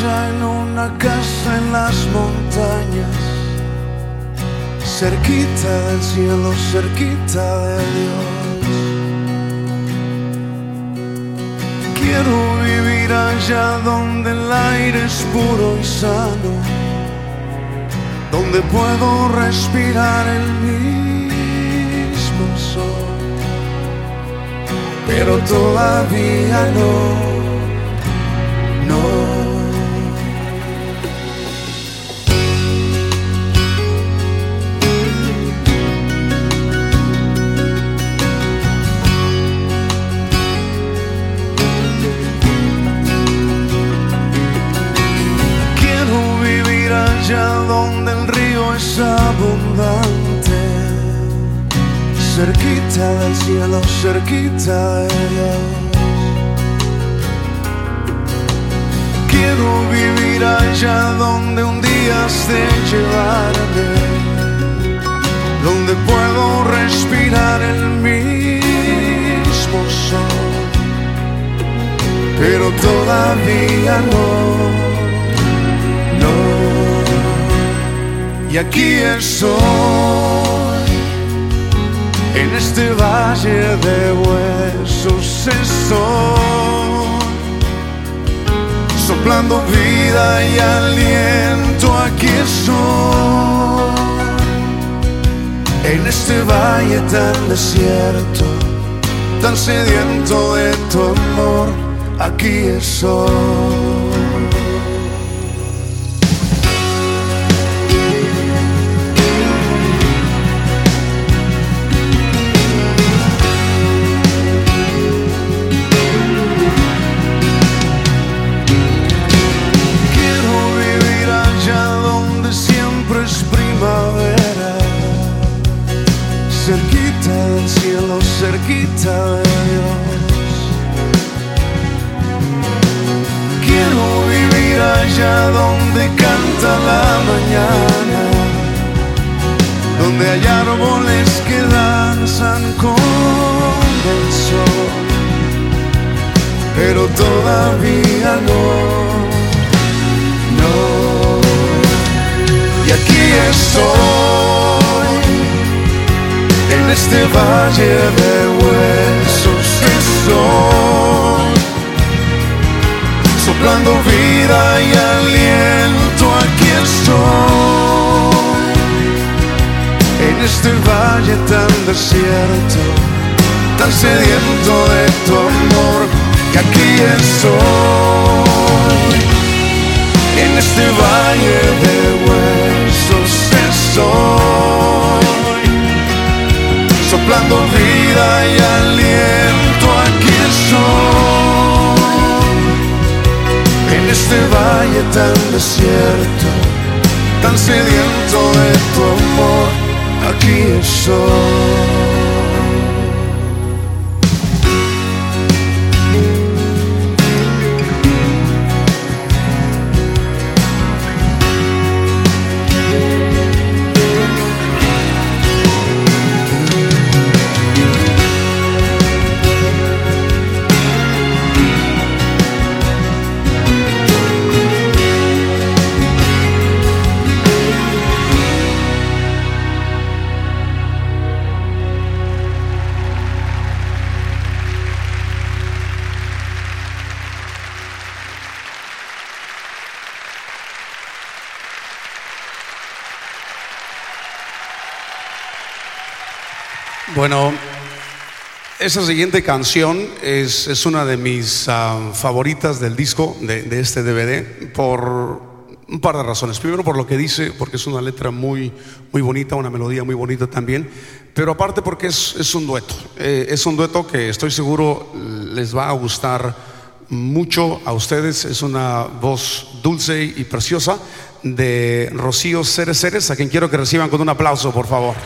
playa, en una casa en las montañas, cerquita del cielo, cerquita de Dios. Quiero vivir allá donde el aire es puro y sano, donde puedo respirar el mismo sol, pero todavía. No. Cerquita del cielo, cerquita de Dios. Quiero vivir allá donde un día esté llevarme, donde puedo respirar el mismo sol, pero todavía no, no. Y aquí estoy, en este valle de huesos estoy soplando vida y aliento, aquí estoy. En este valle tan desierto, tan sediento de tu amor, aquí estoy. Del cielo, cerquita de Dios. Quiero vivir allá donde canta la mañana, donde hay árboles que danzan con el sol, pero todavía no. Este valle de huesos estoy, soplando vida y aliento, aquí estoy, en este valle tan desierto, tan sediento de tu amor, que aquí estoy. En este valle valle tan desierto, tan sediento de tu amor, aquí estoy. Bueno, esa siguiente canción es, es una de mis ah, favoritas del disco, de, de este DVD, por un par de razones. Primero por lo que dice, porque es una letra muy, muy bonita, una melodía muy bonita también, pero aparte porque es, es un dueto. Eh, es un dueto que estoy seguro les va a gustar mucho a ustedes. Es una voz dulce y preciosa de Rocío Ceres Ceres, a quien quiero que reciban con un aplauso, por favor.